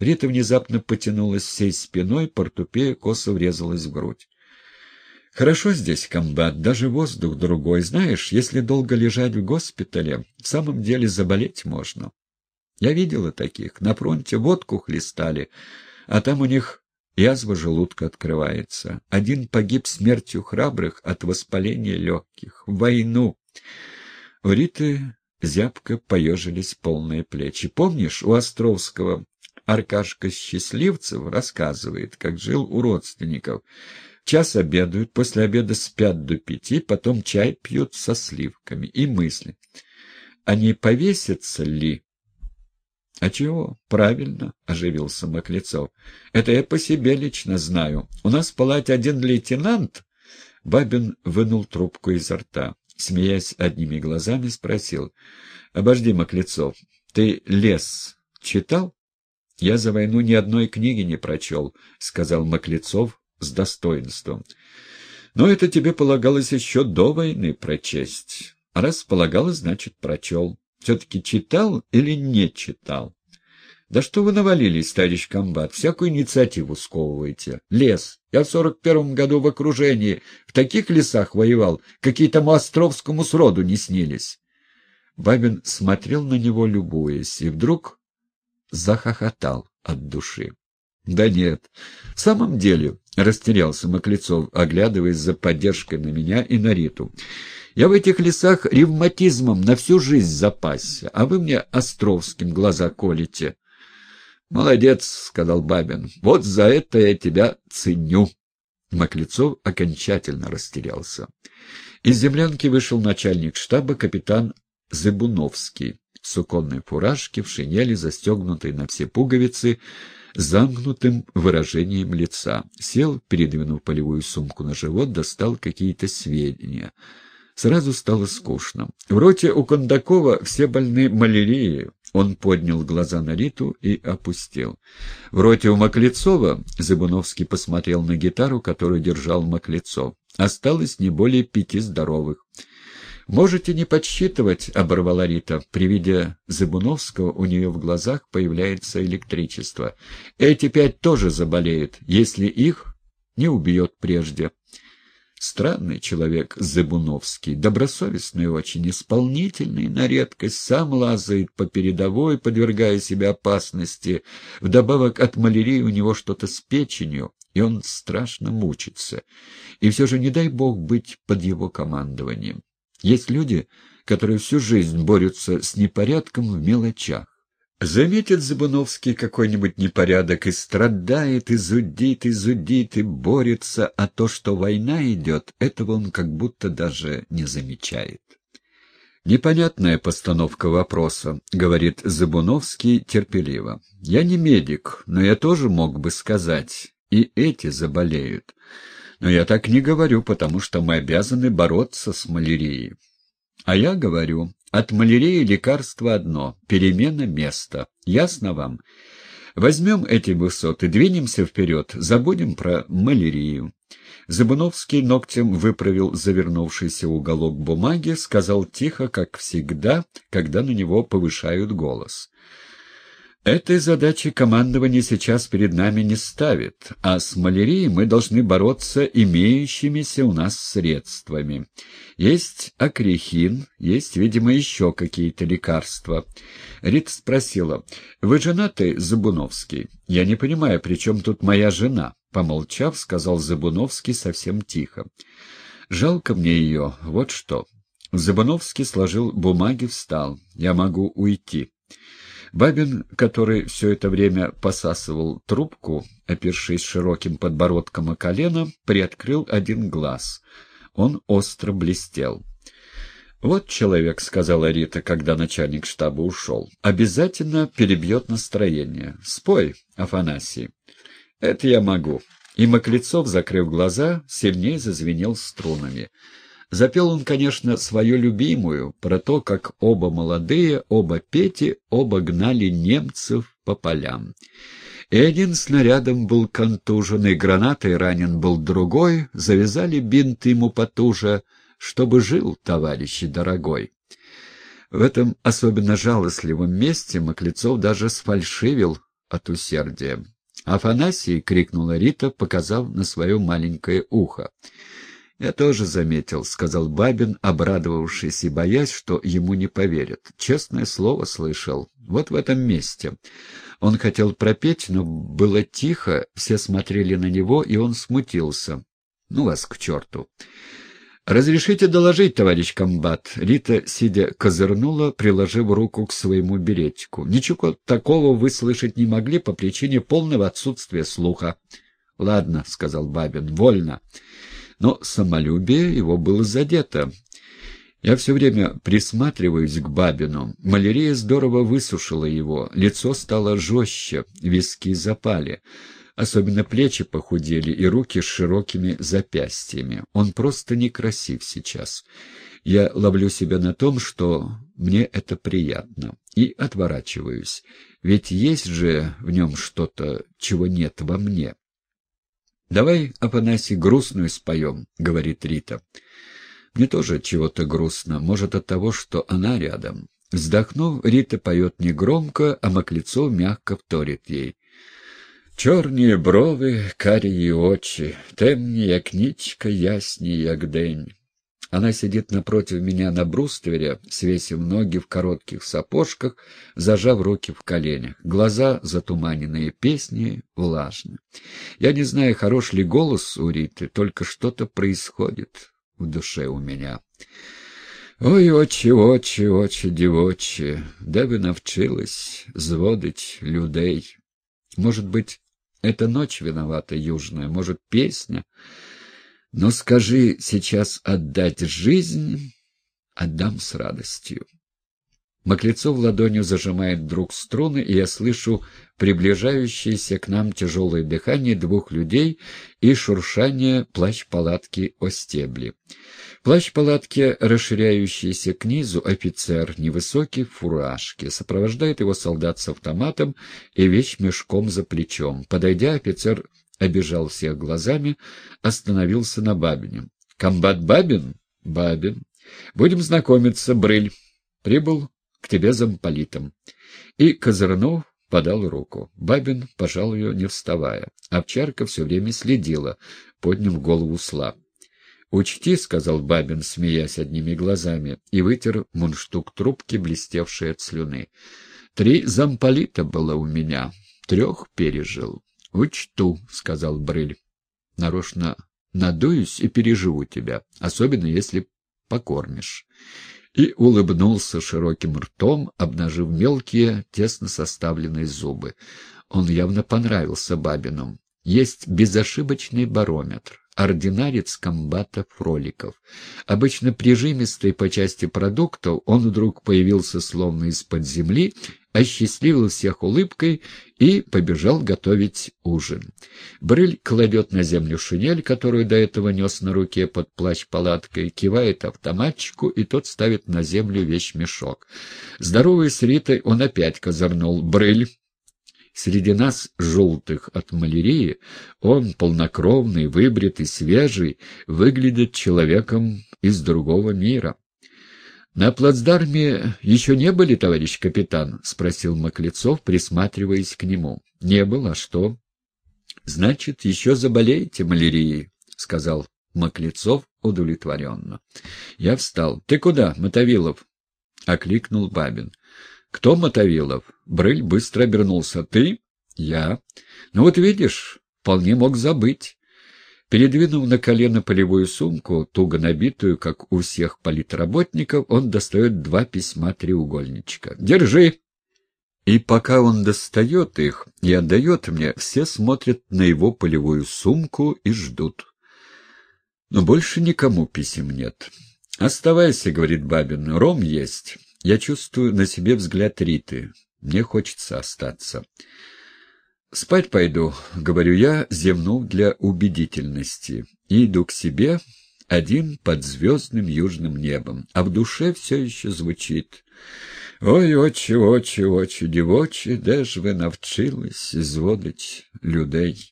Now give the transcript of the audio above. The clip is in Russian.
Рита внезапно потянулась всей спиной, портупея косо врезалась в грудь. «Хорошо здесь, комбат, даже воздух другой. Знаешь, если долго лежать в госпитале, в самом деле заболеть можно. Я видела таких. На фронте водку хлестали, а там у них язва желудка открывается. Один погиб смертью храбрых от воспаления легких. В войну. У Риты зябко поежились полные плечи. Помнишь, у Островского Аркашка Счастливцев рассказывает, как жил у родственников. Час обедают, после обеда спят до пяти, потом чай пьют со сливками. И мысли. А не повесятся ли? — А чего? Правильно, — оживился Маклецов. — Это я по себе лично знаю. У нас в палате один лейтенант... Бабин вынул трубку изо рта. Смеясь одними глазами, спросил. — Обожди, Маклецов, ты «Лес» читал? — Я за войну ни одной книги не прочел, — сказал Маклецов с достоинством. — Но это тебе полагалось еще до войны прочесть. Раз полагалось, значит, прочел. Все-таки читал или не читал? Да что вы навалились, товарищ комбат, всякую инициативу сковываете. Лес. Я в сорок первом году в окружении. В таких лесах воевал, какие тому Островскому сроду не снились. Бабин смотрел на него, любуясь, и вдруг захохотал от души. «Да нет, в самом деле», — растерялся Маклецов, оглядываясь за поддержкой на меня и на Риту. Я в этих лесах ревматизмом на всю жизнь запасся, а вы мне Островским глаза колите. — Молодец, — сказал Бабин, — вот за это я тебя ценю. Маклецов окончательно растерялся. Из землянки вышел начальник штаба капитан Зыбуновский суконной фуражке, в шинели, застегнутой на все пуговицы, замкнутым выражением лица. Сел, передвинув полевую сумку на живот, достал какие-то сведения — Сразу стало скучно. В роте у Кондакова все больны малярией. Он поднял глаза на Риту и опустил. В роте у Маклецова Забуновский посмотрел на гитару, которую держал Маклецов. Осталось не более пяти здоровых. «Можете не подсчитывать», — оборвала Рита. При виде Забуновского у нее в глазах появляется электричество. «Эти пять тоже заболеют, если их не убьет прежде». Странный человек Зыбуновский, добросовестный очень, исполнительный, на редкость, сам лазает по передовой, подвергая себя опасности. Вдобавок от малярии у него что-то с печенью, и он страшно мучится. И все же не дай бог быть под его командованием. Есть люди, которые всю жизнь борются с непорядком в мелочах. Заметит Забуновский какой-нибудь непорядок и страдает, и зудит, и зудит, и борется, а то, что война идет, этого он как будто даже не замечает. «Непонятная постановка вопроса», — говорит Забуновский терпеливо. «Я не медик, но я тоже мог бы сказать, и эти заболеют. Но я так не говорю, потому что мы обязаны бороться с малярией. А я говорю, от малярии лекарство одно — перемена места. Ясно вам? Возьмем эти высоты, двинемся вперед, забудем про малярию. Забуновский ногтем выправил завернувшийся уголок бумаги, сказал тихо, как всегда, когда на него повышают голос. Этой задачи командование сейчас перед нами не ставит, а с малярией мы должны бороться имеющимися у нас средствами. Есть акрихин, есть, видимо, еще какие-то лекарства. Рит спросила, «Вы женаты, Забуновский?» «Я не понимаю, при чем тут моя жена?» Помолчав, сказал Забуновский совсем тихо. «Жалко мне ее, вот что». Забуновский сложил бумаги, встал. «Я могу уйти». Бабин, который все это время посасывал трубку, опершись широким подбородком о колено, приоткрыл один глаз. Он остро блестел. «Вот человек», — сказала Рита, когда начальник штаба ушел, — «обязательно перебьет настроение. Спой, Афанасий». «Это я могу». И Маклецов, закрыв глаза, сильнее зазвенел струнами. Запел он, конечно, свою любимую, про то, как оба молодые, оба Пети, оба гнали немцев по полям. И один снарядом был контужен, и гранатой ранен был другой, завязали бинт ему потуже, чтобы жил, товарищи дорогой. В этом особенно жалостливом месте Маклецов даже сфальшивил, от усердия. «Афанасий!» — крикнула Рита, показав на свое маленькое ухо. «Я тоже заметил», — сказал Бабин, обрадовавшись и боясь, что ему не поверят. «Честное слово слышал. Вот в этом месте». Он хотел пропеть, но было тихо, все смотрели на него, и он смутился. «Ну вас к черту!» «Разрешите доложить, товарищ комбат?» Рита, сидя, козырнула, приложив руку к своему беретику. «Ничего такого вы слышать не могли по причине полного отсутствия слуха». «Ладно», — сказал Бабин, — «вольно». Но самолюбие его было задето. Я все время присматриваюсь к Бабину. Малярия здорово высушила его, лицо стало жестче, виски запали. Особенно плечи похудели и руки с широкими запястьями. Он просто некрасив сейчас. Я ловлю себя на том, что мне это приятно, и отворачиваюсь. Ведь есть же в нем что-то, чего нет во мне. «Давай, Афанасий, грустную споем», — говорит Рита. «Мне тоже чего-то грустно, может, от того, что она рядом». Вздохнув, Рита поет негромко, а Маклецов мягко вторит ей. Чорні брови, карії очі, темні, як нічка, ясні, як день. Она сидит напротив меня на бруствере, свесив ноги в коротких сапожках, зажав руки в коленях. Глаза затуманенные, песни влажны. Я не знаю, хорош ли голос у Риты, только что-то происходит в душе у меня. Ой, очі, очі, очі, дівочі, де ви навчились зводить людей? Может быть, это ночь виновата южная, может, песня. Но скажи сейчас отдать жизнь, отдам с радостью. Маклецов ладонью зажимает вдруг струны, и я слышу приближающееся к нам тяжелое дыхание двух людей и шуршание плащ-палатки о стебли. Плащ-палатки, расширяющийся к низу, офицер, невысокий в фуражке, сопровождает его солдат с автоматом и мешком за плечом. Подойдя, офицер обижал всех глазами, остановился на Бабине. «Комбат Бабин?» «Бабин. Будем знакомиться, Брыль. Прибыл к тебе замполитом. И Козырнов подал руку. Бабин пожал ее, не вставая. Овчарка все время следила, подняв голову слаб. «Учти», — сказал Бабин, смеясь одними глазами, и вытер мундштук трубки, блестевшей от слюны. «Три замполита было у меня, трех пережил». «Учту», — сказал Брыль. «Нарочно надуюсь и переживу тебя, особенно если покормишь» и улыбнулся широким ртом, обнажив мелкие, тесно составленные зубы. Он явно понравился Бабину. Есть безошибочный барометр ординарец комбата Фроликов. Обычно прижимистый по части продуктов, он вдруг появился словно из-под земли, осчастливил всех улыбкой и побежал готовить ужин. Брыль кладет на землю шинель, которую до этого нес на руке под плащ-палаткой, кивает автоматчику, и тот ставит на землю вещмешок. Здоровый с Ритой, он опять козырнул. «Брыль!» Среди нас, желтых от малярии, он, полнокровный, выбритый, свежий, выглядит человеком из другого мира. — На плацдарме еще не были, товарищ капитан? — спросил Маклецов, присматриваясь к нему. — Не было, а что? — Значит, еще заболеете малярией, — сказал Маклецов удовлетворенно. Я встал. — Ты куда, Мотовилов? — окликнул Бабин. «Кто Мотовилов?» Брыль быстро обернулся. «Ты?» «Я». «Ну вот видишь, вполне мог забыть». Передвинув на колено полевую сумку, туго набитую, как у всех политработников, он достает два письма треугольничка. «Держи!» И пока он достает их и отдает мне, все смотрят на его полевую сумку и ждут. Но больше никому писем нет. «Оставайся», — говорит Бабин, — «ром есть». Я чувствую на себе взгляд Риты. Мне хочется остаться. «Спать пойду», — говорю я, зевнув для убедительности, и иду к себе, один под звездным южным небом, а в душе все еще звучит. «Ой, очі, очі, очі, дівочі, де ж ви навчились зводить людей?»